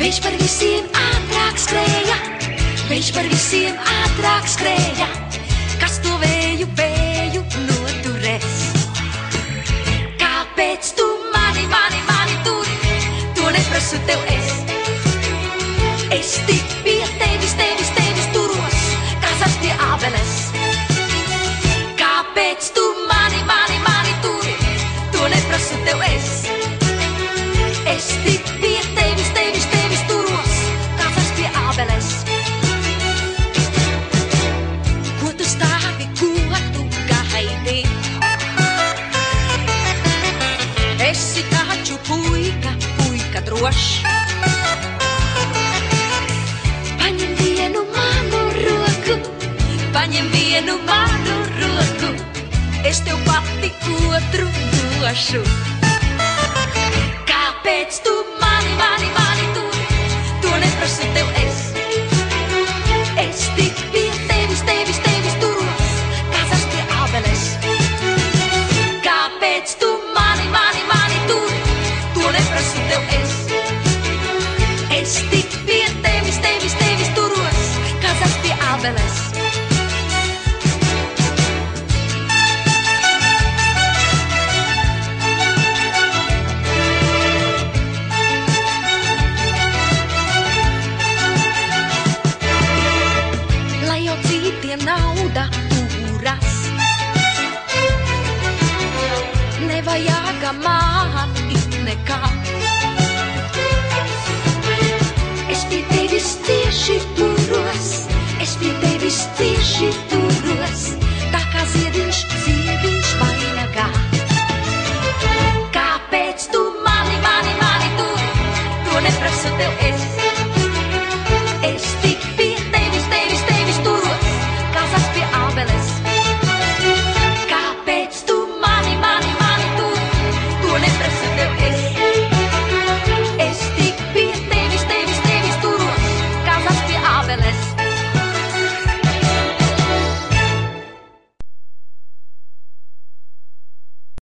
Viņš par visiem ātrāk skrēja, viņš par visiem ātrāk skrēja, kas to vēju pēc. Drošs. Paņem vienu manu roku, paņem vienu manu roku. Es tev pati otru došu. Kāpēc tu mani, mani, mani tevis, tevis, turos, kā zars pie citiem nauda turas, nevajag man tieši turos, tā kā ziediņš, ziediņš vainagā. Kāpēc tu mani, mani, mani turi? To neprasu tev es.